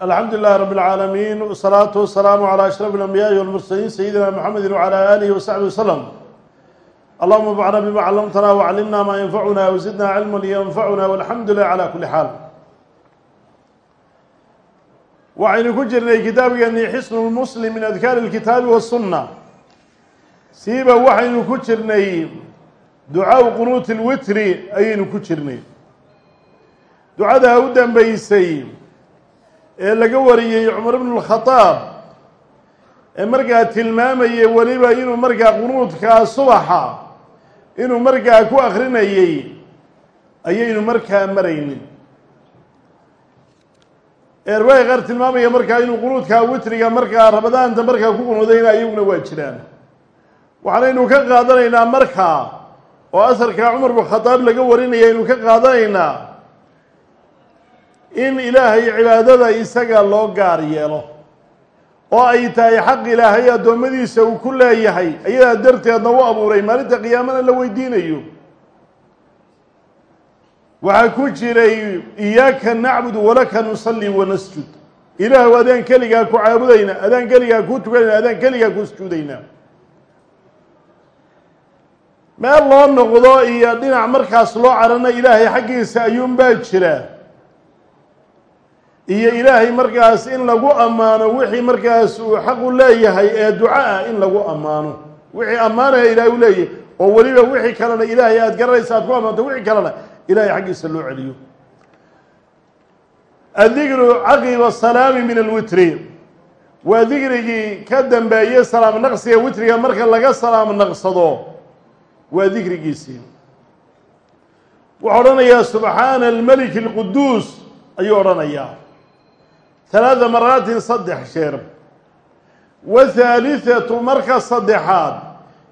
alxamdu lilahi rab اlcaalamiin wsalaatu wasalaamu calى ashraf اlanbiyaaءi walmursaliin sayidina mxamedi wcalى alihi wasaxbi waslm allahuma bcna bima callamtana wclimna ma yanfacuna wzidna cilma ynfacuna walxamdu lilah cala kuli xaal waxaynu ku jirnay kitaabkeeni xisnu lmuslim min adkaari اlkitaabi wasunna siiba waxaynu ku jirnay ducaau qunuuti اlwitri ayaynu ku jirnay ducada u dambeysay ee laga wariyey cumar ibn اlkhadaab ee markaa tilmaamayay weliba inuu markaa qunuudkaa subaxa inuu markaa ku akrinayey ayaynu markaa maraynin. Eerwaay qaar tilmaamaya markaa inuu qunuudkaa witriga markaa ramadaanta markaa ku qunuudayna iyaguna waa jiraan. Waxaanaynu ka qaadanaynaa markaa oo asarkaa cumar bn khadaab laga warinaya aynu ka qaadanaynaa in ilaahay cibaadada isaga loo gaar yeelo oo ay tahay xaq ilaahay addoommadiisa uu ku leeyahay ayadaa darteedna u abuuray maalinta qiyaamana la weydiinayo. Waxaa ku jiray iyaaka nacbudu walaka nusalli wanasjud ilaahu adaan keligaa ku caabudayna adaan keligaa ku tukanayna adaan keligaa ku sujuudaynaa meel loo noqdo iyo dhinac markaas loo carana ilaahay xaggiisa ayuunbaa jira iyo ilaahay markaas in lagu ammaano wixii markaas uu xaqu leeyahay ee duca ah in lagu ammaano. Wixii ammaanaya ilaahay u leeyahay oo weliba wixii kalena ilaahay aada garanaysa aad ku ammaanto wixii kalena ilahay xaggiisa loo celiyo. Addikru caqiba salaami min alwitri. Waa dikrigii ka dambeeyey salaam naqsiga witriga marka laga salaam naqsado waa dikrigiisii wuxuu odhanayaa subxaana almelik alquduus ayuu odhanayaa halaada maraatin saddex sheer. Wathaalithatu marka saddexaad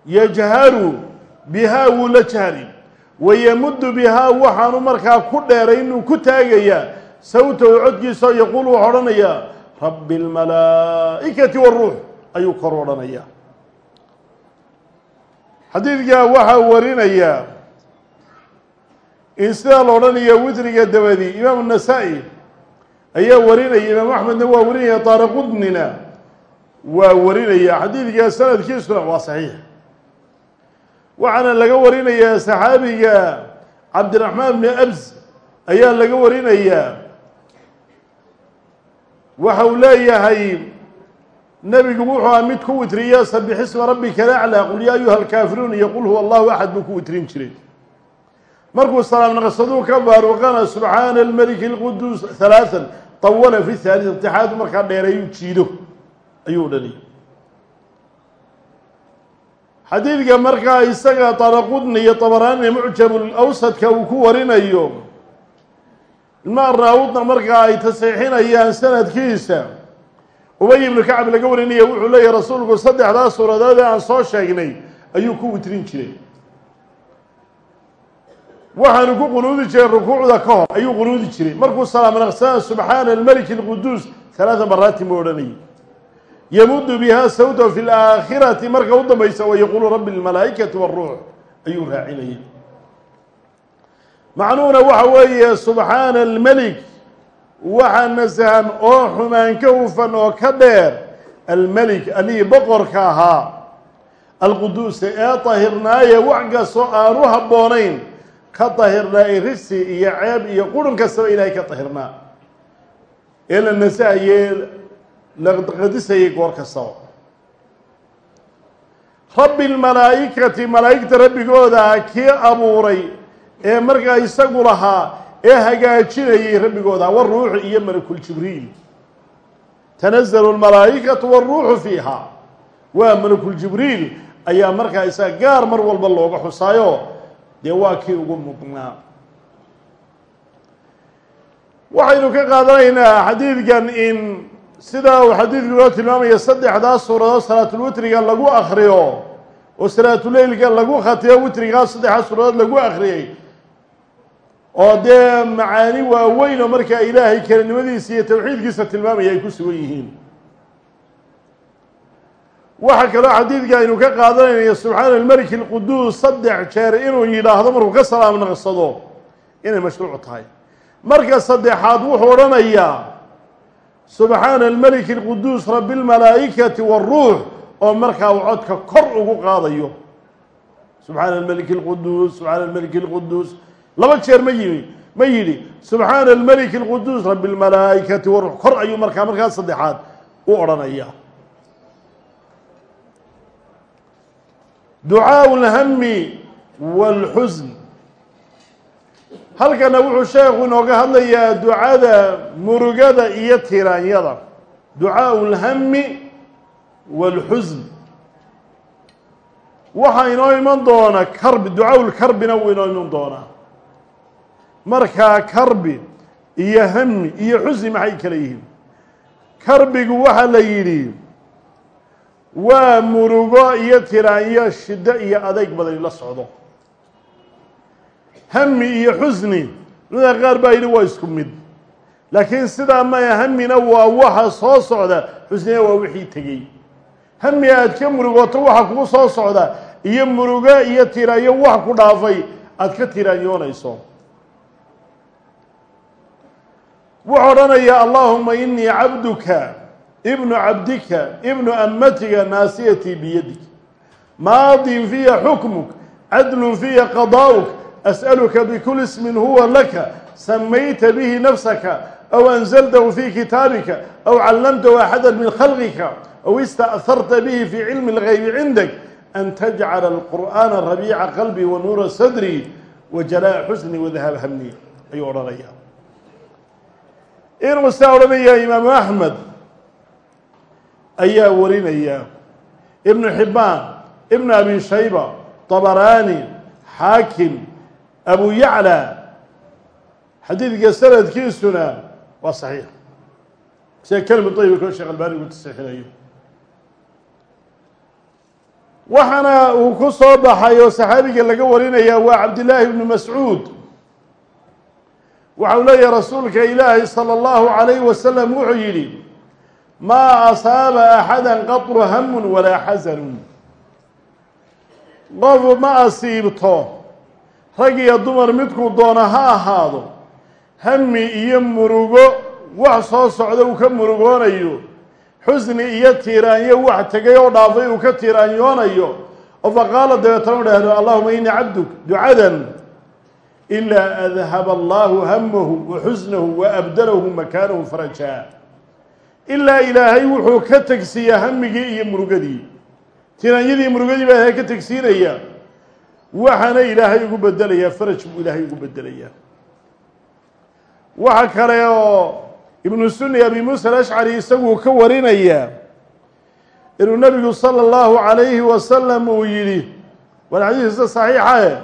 yajharu bihaa wuu la jahri wayamuddu bihaa waxaanu markaa ku dheeray inuu ku taagayaa sawtahu codkiisao yaquulu wuxuu odhanayaa rabbi اlmalaa'ikati waruux ayuu kor odhanayaa. Xadiidkaa waxaa warinayaa in sidaa la odhanaya witriga dabadi imaamu nasaa-i ayaa warinaya imaam axmedna waa warinaya daaraqudnina waa warinaya xadiidka sanadkiisuna waa saxiix. Waxaana laga warinayaa saxaabiga cabdiraxmaan bni abs ayaa laga warinayaa. Waxa uu leeyahay nebigu wuxuu ah mid ku witriya sabixisma rabbika laclaa qul yaa ayuha alkaafiruun iyo qul huwa allahu axad buu ku witrin jiray markuu salaam naqsaduu ka baaruqana subxaana almeliki alquduus halaaan tawala fi haalisa tixaadu markaa dheereeyuu jiido. Ayuu dhaliyay xadiidka markaa isaga daraqudni iyo tabaraani mucjabul awsadka uu ku warinayo ilma raawudna markaa ay tasxiixinayaan sanadkiisa. Ubay ibnu kacab laga warinaya wuxuu leeyahy rasuulku saddexdaa suuradood ee aan soo sheegnay ayuu ku witrin jiray waxaanu ku qunuudi jiray rukuucda ka hor ayuu qunuudi jiray. Markuu salaam naqsana subxaana almeliki alquduus halaada maraatin buu odhanayay. Yamuddu biha sawta fi laakhirati marka u dambaysa wa yaquulu rabbi lmalaa'ikati waruux ayuu raacinayay. Macnuhuna waxa weeye subxaana almelik waxaa nasahan oo xumaan ka hufan oo ka dheer almelik alihii boqorka ahaa alquduuse ee tahirnaaye wax kastoo aan u habboonayn ka tahirnaa risi iyo ceeb iyo qurun kastaba ilaahay ka tahirnaa ee la nasahaye la qadisayay goor kastaba. Rabbi lmalaa'ikati malaa'igta rabbigooda kii abuuray ee markaa isagu lahaa ee hagaajinayay rabbigooda waruuxu iyo malakuljibriil tanazalu lmalaa'ikatu waruuxu fiiha waa malakuljibriil ayaa markaa isaga gaar mar walba looga xusaayo dee waa kii ugu mudnaa waxaynu ka qaadanaynaa xadiidkan in sidaa uu xadiidku inoo tilmaamaya saddexdaa suuradood salaatulwitriga lagu akriyo oo salaatuleylka lagu khatiyo witrigaa saddexdaa suuradood lagu akriyay oo dee macaani waaweyn oo markaa ilaahay kelinimadiisa iyo tawxiidkiisa tilmaamaya ay ku sugan yihiin waxaa kaloo xadiidka aynu ka qaadanayna subxaana almeliki alquduus saddex jeer inuu yidhaahdo markuu ka salaam naqsado inay mashruuc tahay. Marka saddexaad wuxuu odhanayaa subxaana almeliki alquduus rabi lmalaa'ikati waaruux oo markaa uu codka kor ugu qaadayo. Subxaana almeliki alquduus subxaana almeliki alquduus laba jeer ma yimi ma yidhi subxaana almeliki alquduus rabi lmalaa'ikati waruux kor ayuu markaa markaa saddexaad u odhanaya ducaau lhami wاlxusn halkana wuxuu sheekhu inooga hadlayaa ducada murugada iyo tiraanyada ducaau lhami wاlxusn waxaa inoo iman doona karbi ducaau lkarbina wuu inoo iman doonaa. Markaa karbi iyo hami iyo xusni maxay kala yihiin? Karbigu waxaa la yidhi waa murugo iyo tiraanyo shiddo iyo adeyg badani la socdo. Hami iyo xusni culimada qaar baa yidhi waa isku mid. Laakiin sidaa maya hamina waa waxa soo socda xusnina waa wixii tegey. Hami aad ka murugoto waxa kugu soo socda iyo murugo iyo tiraanyo wax ku dhaafay aad ka tiraanyoonayso. Wuxuu odhanayaa allaahuma inii cabduka ibnu cabdika ibnu amatiga naasiyatii biyadik. Maadin fiya xukmuk cadlun fiya qadaa'uk as'aluka bikuli ismin huwa laka. Samayta bihi nafsaka aw anzaltahu fi kitaabika aw callamtahu axada min khalqika aw ista'harta bihi fi cilmi اlgaybi cindak an tajcala alqur'aana rabiica qalbi wa nuura sadri wa jalaa'a xusni wadahab hamni ayuu odhanaya inuu saa odhanaya imaamu axmed ayaa warinaya ibnu xibbaan ibnu abi shayba طabaraani xaakim abu yacla xadiidka sanadkiisuna waa saxiix sida kelmi طayba koo sheekh albani uu tasixinayo waxaana uu ku soo baxay oo saxaabiga laga warinaya waa cabdillaahi ibnu mascuud waxa uu leeyahay rasuulka ilaahi salى اllahu عalayh wasalam wuxuu yidhi maa asaaba axada qatru hamun walaa xasanun qof ma asiibto rag iyo dumar midkuu doona ha ahaado hami iyo murugo wax soo socda uu ka murugoonayo xusni iyo tiiraanyo wax tegay oo dhaafay uu ka tiiraanyoonayo oo faqaala dabeetana u dhahdo allahuma inii cabduk ducadan ilaa adhaba allahu hamahu wa xusnahu wa abdalahu makaanahu farajaa ilaa ilaahay wuxuu ka tegsiiyaa hamigii iyo murugadii. Tiraanyadii murugadii baa ilaahay ka tegsiinaya. Waxaana ilaahay ugu bedelayaa faraj buu ilaahay ugu bedelayaa. Waxa kale oo ibnu sunni abi muusa alashcari isaguu ka warinayaa inuu nabigu sala allahu calayhi wasalam uu yidhi waana xadiiska saxiixae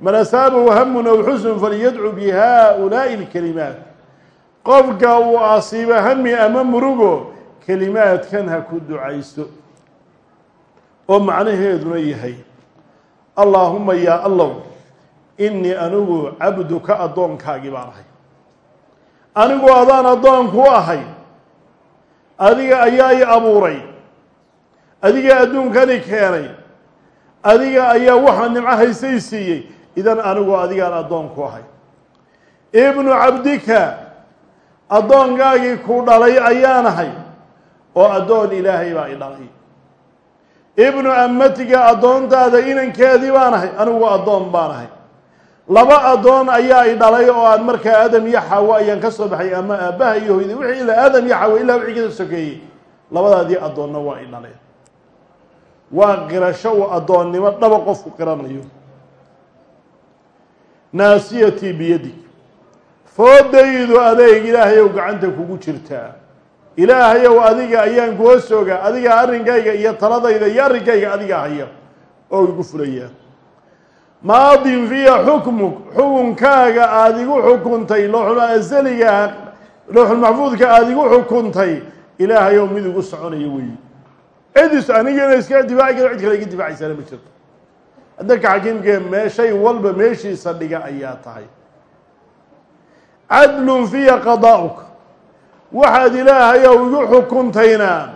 man asaabahu hamun aw xusn faliyadcu bi haulaa'i اlkalimaat qofka uu asiibo hami ama murugo kelimaadkan ha ku ducayso oo macnaheeduna yahay allaahuma yaa allow inii anigu cabduka addoonkaagii baan ahay. Anigu adaan addoonku ahay. Adiga ayaa i abuuray. Adiga adduunkani keenay. Adiga ayaa waxaa nimco haysay siiyey idan anigu adigaan addoonku ahay. Ibnu cabdika addoonkaagii ku dhalay ayaanahay oo addoon ilaahay baa i dhalay. Ibnu amatiga addoontaada inankeedii baan ahay anigu addoon baan ahay. Laba addoon ayaa i dhalay oo aan markaa aadam iyo xaawo ayaan ka soo baxay ama aabbaha iyo hoyda wixii ilaa aadam iyo xaawo ilaa wixii ka sokeeyey labadaadii addoonna waa i dhaleen waa qirasho uu addoonnimo dhaba qofku qiranayo. Naasiyatii biyadig foodaydu adeeg ilaahayow gacanta kugu jirtaa. Ilaahayow adiga ayaan kuga sooga adiga arrinkayga iyo taladayda iyo arrinkayga adiga haya oo igu fulayaa maadin fiya xukmuk xukunkaaga aada igu xukuntay looxul asaliga looxulmaxfuudka aada igu xukuntay ilaahayow mid igu soconayo weyi cidis anigana iska difaaci karo cid kale iga difaacaysaana ma jirto. Addanka xakiimkee mee shay walba meeshiisa dhiga ayaa tahay cadlun fiya qadaa'uk waxaad ilaahayow igu xukuntaynaa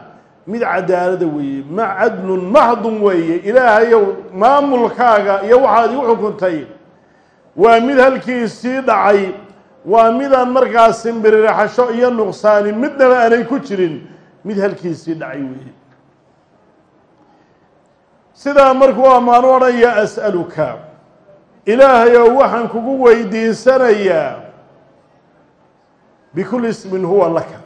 mid cadaalada weeye ma cadlun maxdun weeye ilaahayow maamulkaaga iyo waxaad igu xukuntay waa mid halkiisii dhacay waa midaan markaas simbirirxasho iyo nuqsaani midnaba aanay ku jirin mid halkiisii dhacay weeye sidaa markuu ammaanu odhanaya as'aluka ilaahayow waxaan kugu weydiisanayaa bikulli ismin huwa laka.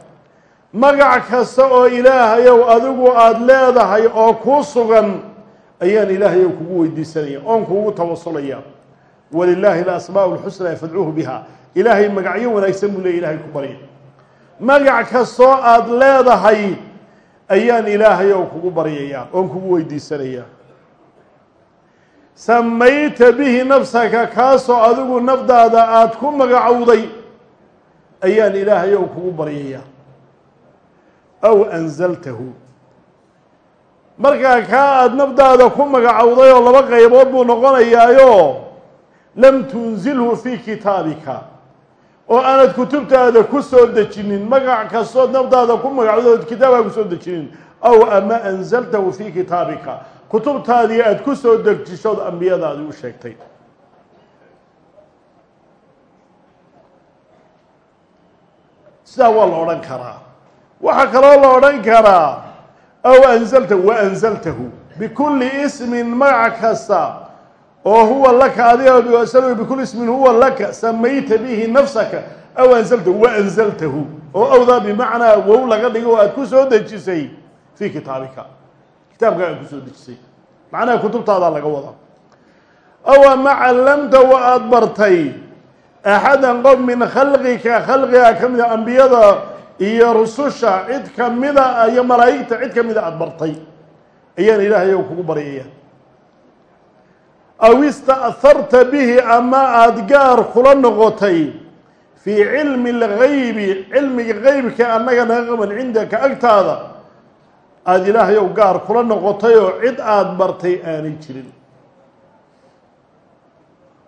Magac kasta oo ilaahayow adigu aada leedahay oo kuu sugan ayaan ilaahayow kugu weydiisanaya oon kuugu tawasulaya walilaahi alasmaa'u lxusnaa fadcuuhu biha. Ilaahay magacyo wanaagsan buu leey ilahay ku barya magac kastoo aada leedahay ayaan ilaahayow kugu baryayaa oon kugu weydiisanayaa. Samayta bihi nafsaka kaasoo adigu nafdaada aada ku magacowday ayaan ilaahayow kugu baryayaa aw anzaltahu. Markaa kaa aada nafdaada ku magacowday oo laba qaybood buu noqonayaayo lam tunzilhu fii kitaabika. Oo aanad kutubtaada ku soo dejinin magac kastood nafdaada ku magacowday ood kitaabaa ku soo dejinin. Aw ama anzaltahu fii kitaabika. Kutubtaadii aada ku soo dejishood ambiyadaadii u sheegtay sidaa waa la odhan karaa. Waxaa kaloo la odhan karaa aw anzaltahu wa anzaltahu bikulli ismin magac kasta oo huwa laka adiga sal bikulli ismin huwa laka samayta bihi nafsaka. Aw anzaltahu wa anzaltahu oo awdaa bimacnaa wow laga dhigo oo aada ku soo dejisay fii kitaabika kitaabka aad ku soo dejisay. Macnaha kutubtaadaa laga wadaa aw ama callamta wa aada bartay axadan qof min khalqika khalqiga ka mida ambiyada iyo rususha cid kamida iyo malaa'igta cid kamida aada bartay ayaan ilaahay o kugu baryaya aw ista'harta bihi ama aada gaar kula noqotay fii cilmi اlgaybi cilmiga qeybka annaga naga qaban cindaka agtaada aada ilaahay ow gaar kula noqotay oo cid aada bartay aanay jirin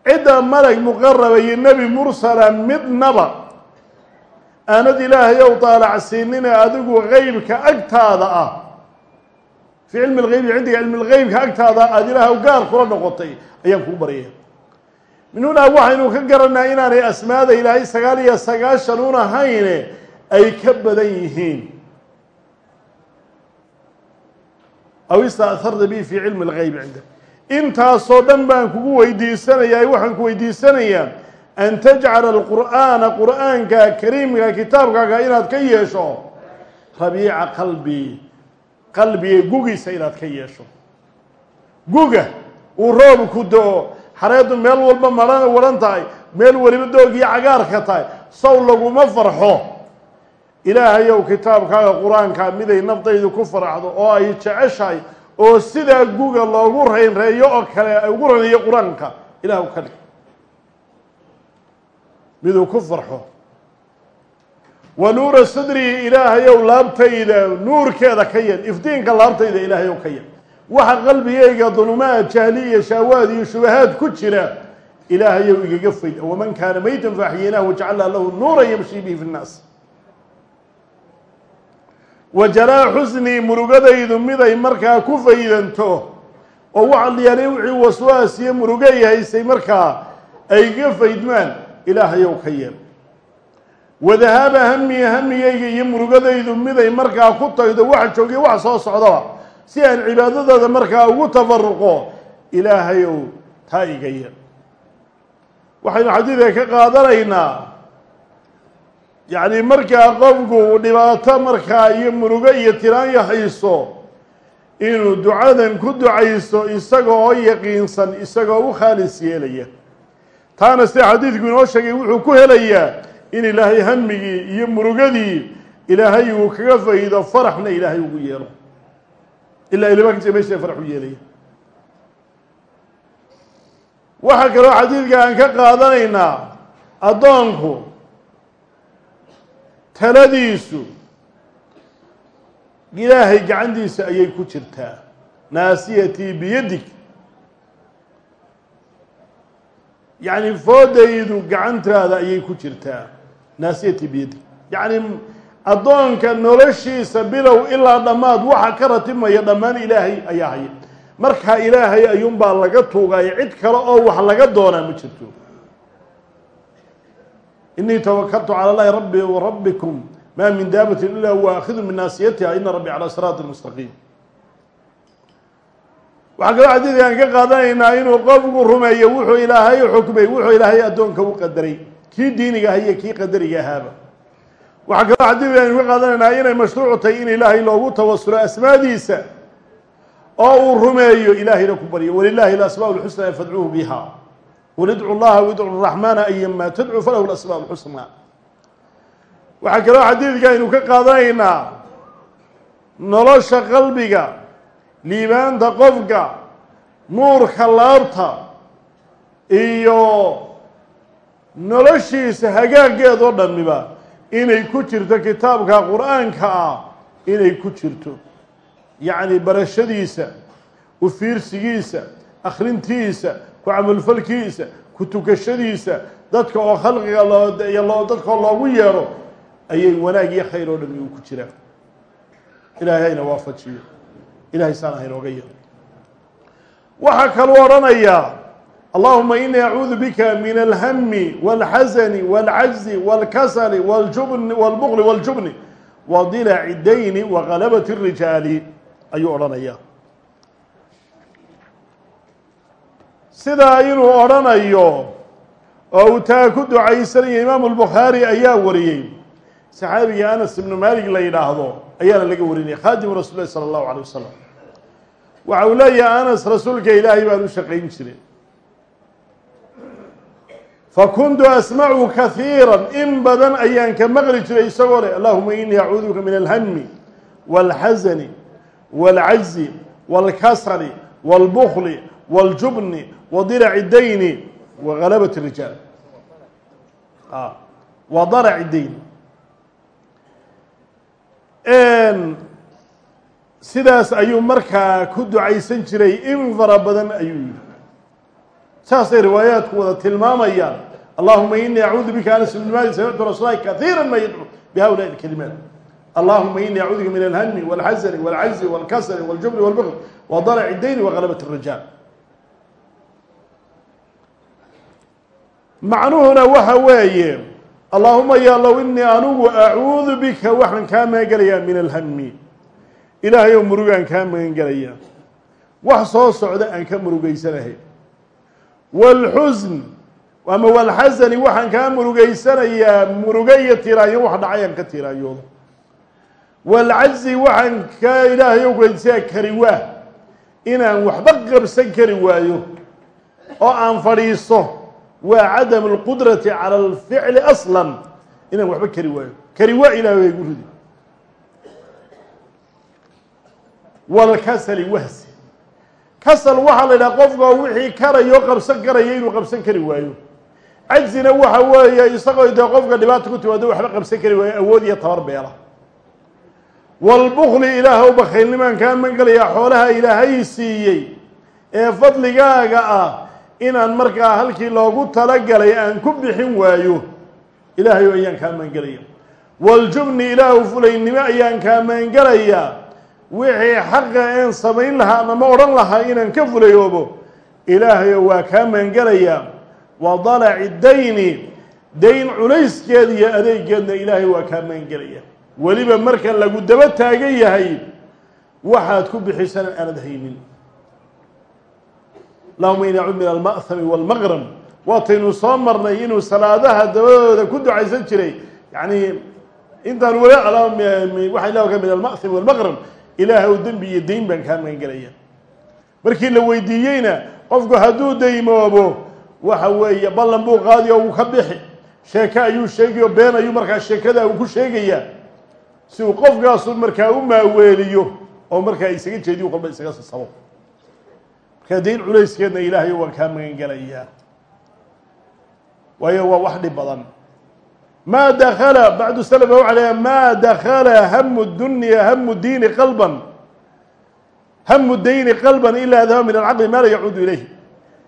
cidda malag muqaraba iyo nebi mursala midnaba. Aanad ilaahay ow daalacsiinine adigu qeybka agtaada ah. Fii cilmi lgeybi cindiga cilmi lgeybka agtaada aada ilaahay ow gaar kula noqotay ayaan kuu baryaya min hunaa waxaynu ka garanaa inaanay asmaada ilaahay sagaal iyo sagaashan un ahayne ay ka badan yihiin. Aw istaaharta bihi fii cilmi اlgeybi cindak intaasoo dhan baan kugu weydiisanayaa waxaan ku weydiisanayaa an tajcala alqur'aana qur'aanka kariimka kitaabkaaga inaad ka yeesho rabiica qalbi qalbiga gugiisa inaad ka yeesho. Guga uu roobku do-o xareeddu meel walba maran waran tahay meel weliba doogii cagaarka tahay sow laguma farxo. Ilaahayow kitaabkaaga qur'aanka miday nafdaydu ku faraxdo oo ay jeceshahay oo sidaa guga loogu reynreeyo oo kale ugu raneeyo qur'aanka ilaah ka dhig. Miduu ku farxo. Wa nuura sadrii ilaahayow laabtayda nuurkeeda ka yel iftiinka laabtayda ilaahayow ka yel waxa qalbigayga dulumaad jahli iyo shaawaad iyo shubahaad ku jira ilaahayow igaga fayd waman kaana maytan faaxyinaahu wajcalnaa lahu nuuran yamshi bihi fi nnaas wajalaa xusnii murugadaydu miday markaa ku faydanto oo waxa liyaalay wixii waswaas iyo murugay haysay markaa ay ga faydmaan ilaahayow ka yeel. Wadahaaba hami hamigayga iyo murugadaydu miday markaa ku tagdo waxa joogiya wax soo socdaba si aan cibaadadooda markaa ugu tafaruqo ilaahayow taa iga yeel. Waxaynu xadiidka ka qaadanaynaa yacni markaa qofku dhibaato markaa iyo murugo iyo tiraanya hayso inuu ducadan ku ducaysto isaga oo yaqiinsan isagoo u khaalis yeelaya. Taana sida xadiidku inoo sheegay wuxuu ku helayaa in ilaahay hamigii iyo murugadii ilaahay uu kaga faydo faraxna ilaahay ugu yeelo. Ilaa ilmaankiisa meesha farax u yeelaya. Waxaa kaloo xadiidka aan ka qaadanaynaa addoonku taladiisu. Ilaahay gacantiisa ayay ku jirtaa. Naasiyatii biyadig yacni foodaydu gacantaada ayay ku jirtaa. Naasiyatii biyadig yacni addoonka noloshiisa bilow ilaa dhammaad waxa ka ratimaya dhammaan ilaahay ayaa haya markaa ilaahay ayuunbaa laga tuugaya cid kale oo wax laga doonaa ma jirto inii tawakaltu calى اllahi rabbi wrabbikum ma min daabati ila huwa aakhidu min naasiyatiha ina rabbi calى siraati mustaqiim waxaa kaloo xadiidkan ka qaadanaynaa inuu qofku rumeeyo wuxuu ilaahay xukmay wuxuu ilaahay addoonka u qadaray kii diiniga aha iyo kii qadariga ahaaba waxaa kaloo xadiidkan aynu ka qaadanaynaa inay mashruuc tahay in ilaahay loogu tawasulo asmaadiisa oo uu rumeeyo ilaahayna ku baryo walilahi alasmaa lxusna fadcuuhu biha qul idcu llaha widcu raxmaana ayama tadcu falahu lasmaa lxusna waxaa kaloo xadiidka aynu ka qaadanaynaa nolosha qalbiga liibaanta qofka nuurka laabta iyo noloshiisa hagaaggeed oo dhammiba inay ku jirto kitaabka qur'aanka ah inay ku jirto yacni barashadiisa u akhrintiisa ku camalfalkiisa ku tukashadiisa dadka oo khalqiga loo dadkao loogu yeedho ayay wanaag iyo khayr oo dhami uu ku jiraan ilaahay hayna waafajiyo ilahay saan haynooga yeelo waxaa kaluu odhanayaa allahuma inii acuudu bika min alhami wاlxasani wاlcajzi wاlkasali wاljubni wاlbukli wاljubni wadilaci dayni wagalabat الrijaali ayuu odhanayaa sidaa inuu odhanayo oo uu taa ku ducaysanaya imaamu albukhaari ayaa wariyey saxaabiga anas ibnu maalik la yidhaahdo ayaana laga warinaya khaadimu rasul lahi salى اllahu alيه wasalam waxa uu leeyahay anas rasuulka ilaahay baan u shaqayn jiray fakuntu asmacu kahiira in badan ayaan ka maqli jiray isagoo leh allahuma inii acuudu bika min alhami wاlxasani wاlcajzi wاlkasali wاlbukli wاljubni wadilaci dayni wagalabat الrijaal wadalaci dayn sidaas ayuu markaa ku ducaysan jiray in fara badan ayuu yihi saasay riwaayaadku wada tilmaamayaan allahuma inii acuudu bika anas ibn malik samictu rasuulahi kaiira ma yadcu bihawlaai اkalimaat allahuma inii acuudu bika min alhami wاlxasani wاlcajzi wاlkasali wاljubni wاlbukl wadalaci dayni wagalabat الrijaal macnuhuna waxa weeye allaahuma yaalow inii anugu acuudu bika waxaan kaa magangelayaa min alhami ilaahay oo murugaan kaa magan gelayaa wax soo socda aan ka murugaysanahay wاlxusn ama wاlxasani waxaan kaa murugaysanayaa muruga iyo tiraayo wax dhacay aan ka tiraayoodo wاlcajzi waxaan ka ilaahay o weydiisaa kari waa inaan waxba qabsan kari waayo oo aan fadhiisto waa cadam اlqudrati calى اlficli asla inaan waxba kari waayo kari waa ilahay igu ridi wاlkasali wahsi kasal waxaa la yidhaha qofkoo wixii karayo qabsan karaya inuu qabsan kari waayo cajzina waxa weeye isagoo dee qofka dhibaata ku timaado waxba qabsan kari waayo awood iyo tabar beela wاlbukli ilaahw bakhaylnimaan kaa mangelayaa xoolaha ilaahay siiyey ee fadligaaga ah inaan markaa halkii loogu talagalay aan ku bixin waayo ilaahayo ayaan kaa maangelaya waljubni ilaahu fulaynimo ayaan kaa maangelayaa. Wixii xaqa een samayn lahaa ama ma odhan lahaa inaan ka fulayoobo ilaahayo waa kaa maangelayaa. Wa dalaci dayni dayn culayskeeda iyo adeegeedna ilaahay waa kaa maangelaya weliba marka lagu daba taagan yahay waxaad ku bixisana aanad haynin allahuma ini acuud min alma'hami wاlmaqram waataynu soo marnay inuu salaadaha dabadooda ku ducaysan jiray. Yani intaan weli waxay leedahay min alma'hami wاlmaqram ilaahay ou dembi iyo dayn baan kaa magangelaya markii la weydiiyeyna qofku hadduu daymoobo waxa weeye ballan buu qaadi oo uu ka bixi. Sheeke ayuu sheegay oo been ayuu markaa sheekada uu ku sheegayaa. Si uu qofkaasu markaa u maaweeliyo oo markaa isaga jeediyo kolba isaga sasabo markaa dayn culayskeedna ilaahay waan kaa magangelayaa. Waayo waa wax dhib badan. Ma dakala bacdu slf waxa leeya ma dakala hamu dunya hamu diini qalban. Hamu dayni qalban ilaa dahaba min alcaqli maa la yacuudu ilayh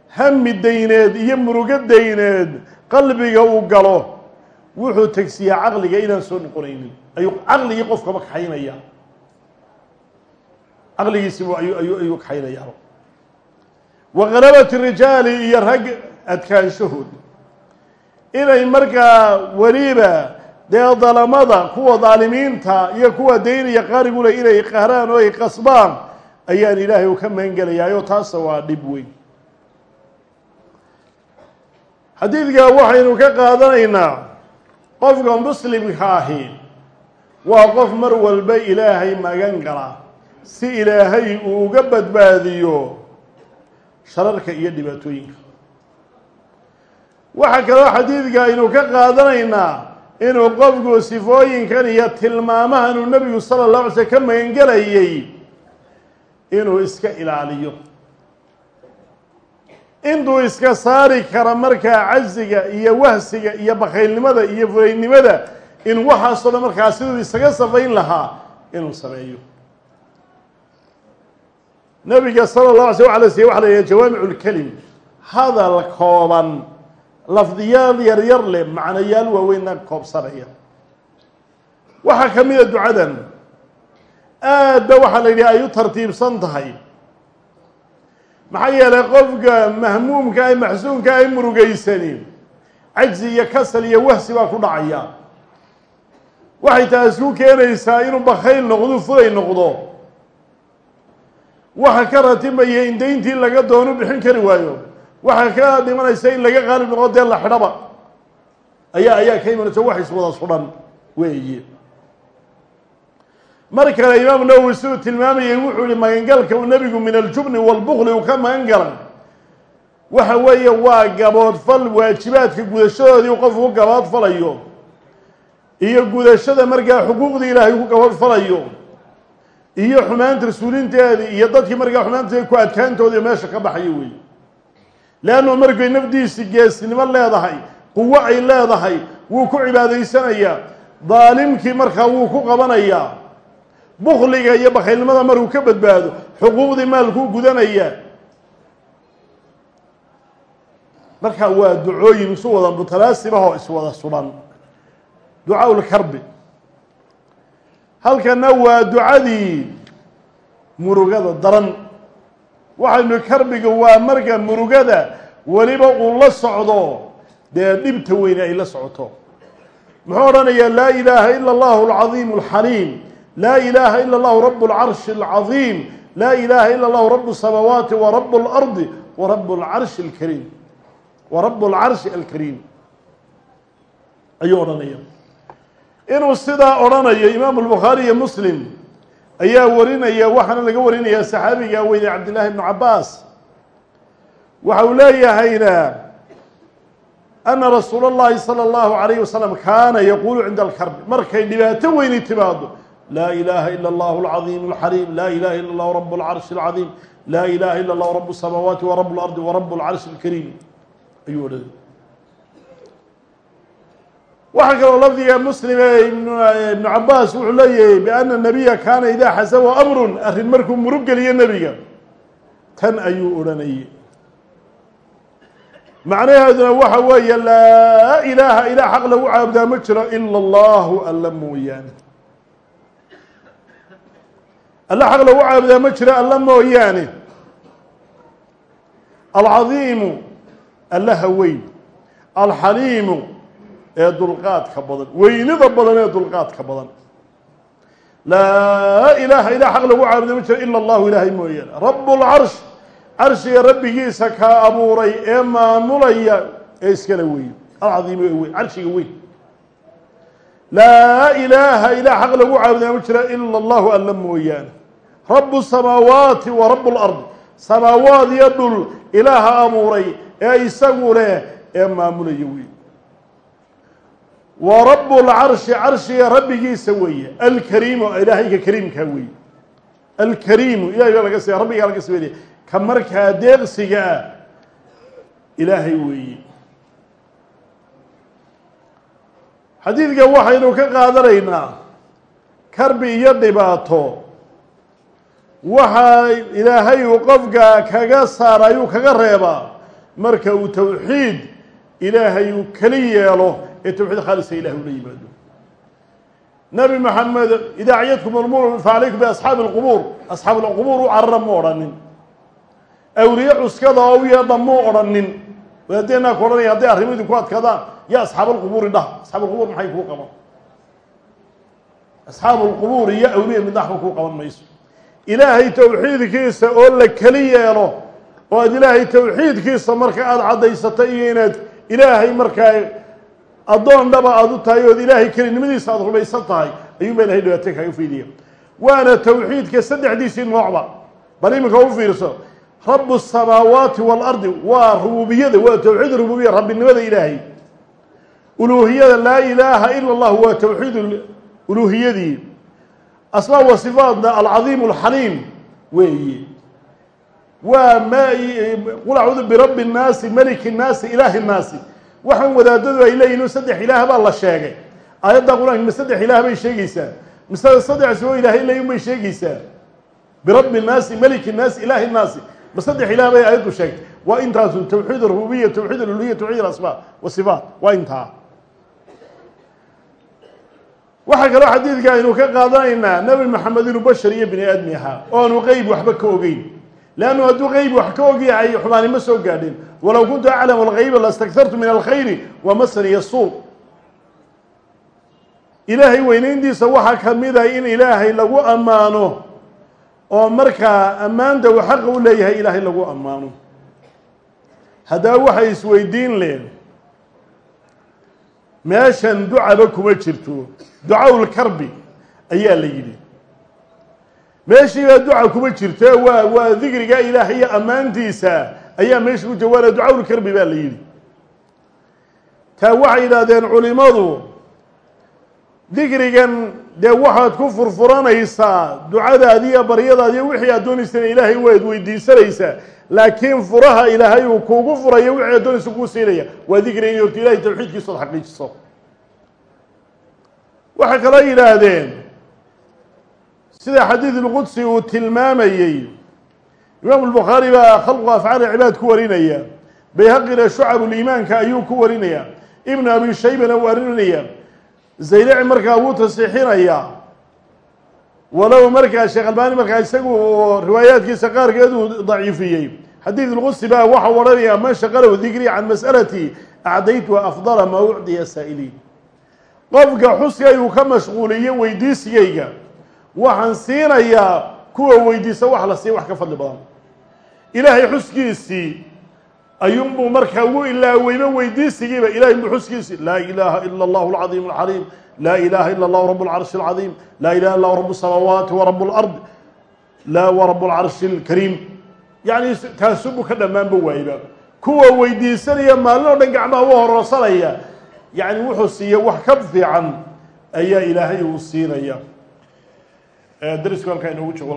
hami dayneed iyo murugo dayneed qalbiga uu galo wuxuu tegsiyaa caqliga inaan soo noqonaynin. Ayuu caqligii qofkaba kaxaynaya. Caqligiisibu ayu ayu ayuu kaxaynayaa wa galabat rijaali iyo rag adkaanshahood inay markaa weliba dee dalamada kuwa daalimiinta iyo kuwa daynaya qaarigule inay qahraan oo ay qasbaan ayaan ilaahay u ka magangelayaayo taasa waa dhib weyn. Xadiidka waxaynu ka qaadanaynaa qofka muslimka ahi waa qof mar walba ilaahay magan gala si ilaahay uu uga badbaadiyo shararka iyo dhibaatooyinka. Waxaa kaloo xadiidka aynu ka qaadanaynaa inuu qofku sifooyinkan iyo tilmaamahan uu nebigu sala la alay ka magangelayay inuu iska ilaaliyo. Intuu iska saari kara markaa casiga iyo wahsiga iyo bakaylnimada iyo fulaynimada in waxaasoo dhan markaa siduu isaga safayn lahaa inuu sameeyo nabiga sala اlه ala sl waxa la yidhaha jawaamicu lkelim hadal kooban lafdiyaal yar yar leh macnayaal waaweynna koobsanaya. Waxaa ka mida ducadan aad ba waxaa la yidhi ay u tartiibsan tahay. Maxaa yeelay qofka mahmuumka ay maxsuunka ay murugaysani cajzi iyo kasal iyo wahsi baa ku dhacaya. Waxay taas ku keenaysaa inuu bakayl noqdo fulay noqdo waxa ka ratimaya in dayntii laga doono bixin kari waayo. Waxaa ka dhimanaysa in laga qaalib noqo dee la xidhaba. Ayaa ayaa ka imanaysa wax iswada sudhan weeye mar kale imaamu nawowi siduu tilmaamayay wuxuu yihi magangalka uu nebigu min aljubni walbukli uu ka magan galay waxa weeye waa gaboodfal waajibaadka gudashadoodii uu qofku ku gaboodfalayo iyo gudashada markaa xuquuqdii ilaahay ku gaboodfalayo iyo xumaanta rasuulinteedii iyo dadkii markaa xumaanteeda ku adkaantoodii meesha ka baxayo weeye leannu markay nafdiisi geesnimo leedahay quwo ay leedahay wuu ku cibaadaysanayaa daalimkii markaa wuu ku qabanayaa bukliga iyo bakaylnimada markuu ka badbaado xuquuqdii maalkuu gudanayaa markaa waa ducooyin isu wada mutalaasibahoo iswada suban. Ducaa lkarbi halkana waa ducadii murugada daran. Waxaynu karbiga waa marka murugada weliba uu la socdo dee dhibta weyne ay la socoto. Muxuu odhanayaa laa ilaaha ila allahu alcadiim alxaliim laa ilaaha ila allahu rabu lcarshi alcadiim laa ilaaha ila allahu rabu samaawaati wa rabu اlardi wa rabu lcarshi alkariim wa rabu lcarshi alkariim. Ayuu odhanaya inuu sidaa odhanayo imaamu lbukhaari iyo muslim ayaa warinaya waxaana laga warinaya saxaabiga weyne cabdillaahi ibnu cabaas waxa uu leeyahayna ana rasuula اllahi salى اllahu alayh wasalam kaana yaquulu cinda alkarbi markay dhibaato weyni timaado laa ilaha ila اllahu alcadiim alxaliim laa ilaha ila اllahu rabu اlcarshi alcadiim laa ilaha ila اllahu rabu الsamaawaati wa rabu اlardi wa rabu اlcarshi alkariim ayuu odhanay waxaa kaloo lafdiga muslim ee ibnu cabaas wuxuu leeyahay biana nabiya kaana idaa xasaba amrun arrin markuu murug geliyo nebiga tan ayuu odhanayay. Macnaheeduna waxa weeye laa ilaaha ilaa xaq lagu caabudaa ma jiro ila allahu alla mooyaane. Alla xaq lagu caabudaa ma jiro alla mooyaane. Alcadiimu allaha weyn alxaliimu ee dulqaadka badan weynida badan ee dulqaadka badan. Laa ilaaha ilaa xaq lagu caabuda ma jiro ila allahu ilaahay mooyaane rabu lcarsh carshiga rabbigiisa kaa abuuray ee maamulaya ee iskala weyn alcadiimu ee weyn carshiga weyn. Laa ilaaha ilaa xaq lagu caabuda ma jiro ila allahu alla mooyaane rabu samaawaati wa rabu lardi samaawaad iyo dhul ilaaha abuuray ee isagu leh ee maamulaya weyn wa rabu lcarshi carshiga rabbigiisa weeye. Alkariimu ilaahayga kariimkaa weeye. Alkariimu ilahay baa laga s rabbigaa laga sameynaya ka markaa deeqsiga ah ilaahay weeye. Xadiidka waxaynu ka qaadanaynaa karbi iyo dhibaato. Waxaa ilaahay uu qofka kaga saara ayuu kaga reebaa. Marka uu towxiid ilaahay uu keli yeelo ee towxiid khaalisa ilahi ula yimaado. Nabi maxamed idaaciyadkum almur facalaykum biasxaabi alqubuur asxaab alqubuur u carara mu odhanin. Awliye cuskada oo u yeedha mu odhanin. Wadaadeenaa ku odhanaya hadday arrimadii ku adkaadaan ya asxaaba alqubuuri dhah asxaab alqubuur maxay kuu qaban? Asxaabu alqubuur iyo awliya mid waxba kuu qaban mayso. Ilaahay towxiidkiisa oo la keli yeelo oo aad ilaahay towxiidkiisa marka aada caddaysato iyo inaad ilaahay markaa addoon dhaba aada u tahay ood ilaahay kelinimadiisa aada rumaysan tahay ayuun baa ilahay dhibaato kaaga fiidiya waana towxiidka saddexdiisii noocba bal iminka u fiirso rabu الsamaawaati waalardi waa rububiyada waa towxiid rububiya rabbinimada ilaahay uluuhiyada laa ilaaha ila اllah waa towxiid uluuhiyadii asmaa wa sifaatna alcadiim اlxaliim weeye waa ma qul acuudu birabbi الnaasi maliki الnaasi ilaahi الnaasi waxaan wadaadadu ay leeyihiin saddex ilaah baa la sheegay. Aayadda qur'aanka saddex ilaah bay sheegaysaa. Mise saddex oo ilaahay leeyin bay sheegaysaa. Birabbi nnaasi meliki nnaasi ilaahi nnaasi ma saddex ilaah bay aayaddu sheegtay. Waa intaasu tawxiid arububiya tawxiid aluluhiya tawxiid alasmaa wasifaat waa intaa. Waxaa kaloo xadiidka aynu ka qaadanaynaa nabi maxamed inuu bashar iyo bini aadmi aha oo aanu qeyb waxba ka ogeyn leannu hadduu qeyb wax ka og yahay xumaani ma soo gaadhin walow kuntu aclamu algayba lastakartu min alkhayri wamasaniya suu ilaahay weynayntiisa waxaa ka mida in ilaahay lagu ammaano oo markaa ammaanta uu xaqa u leeyahay ilaahay lagu ammaano haddaba waxay isweydiin leen meeshan ducaba kuma jirto ducawl karbi ayaa la yidhi meeshiibaa duca kuma jirto waa waa dikriga ilaahay iyo ammaantiisa. Ayaa meesha ku jawaana ducawl karbi baa la yidhi. Taa waxay yidhaahdeen culimadu dikrigan dee waxaad ku furfuranaysaa ducadaadiiyo baryadaadiiyo wixii aad doonaysana ilaahay waad weydiisanaysaa laakiin furaha ilaahay uu kuugu furayo wixii aad doonaysa kuu siinaya waa dikriga in horta ilahay tawxiidkiisa xaqiijiso. Waxay kaloo yidhaahdeen sida xadiid ulqudsi uu tilmaamayey. Imaam albukhaari baa khalqu afcaal cibaad ku warinaya. Bayhaqina shucabuliimaanka ayuu ku warinaya. Ibnu abi shaybana uu arinaya. Zaylaci markaa wuu tasixinayaa walow markaa sheekh albaani markaa isagu riwaayaadkiisa qaarkeed uu daciifiyey xadiid ulqudsi baa waxau odhanayaa man shaqalow dikrii can mas'alati acdaytu afdala maa ucdiya saa'iliin qofka xuskaygu ka mashquuliyo weydiisigayga waxaan siinayaa kuwa weydiisa wax la siiya wax ka fadli badan. Ilaahay xuskiisii ayuunbuu markaa ugu ilaaweyba weydiisigiiba. Ilahay buu xuskiisii laa ilaaha ila allahu alcadiim alxaliim laa ilaha ila allahu rabu lcarshi alcadiim laa ilaha illa rabu samaawaati wa rabu lard laa wa rabu lcarshi alkariim yacni taasubuu ka dhammaanba waayba. Kuwa weydiisanaya maalin oo dhan gacmaha u hororsanaya yacni wuxuu siiya wax ka fiican ayaa ilaahay uu siinaya darisku halkaa inoogu joogo